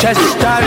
Çeşitler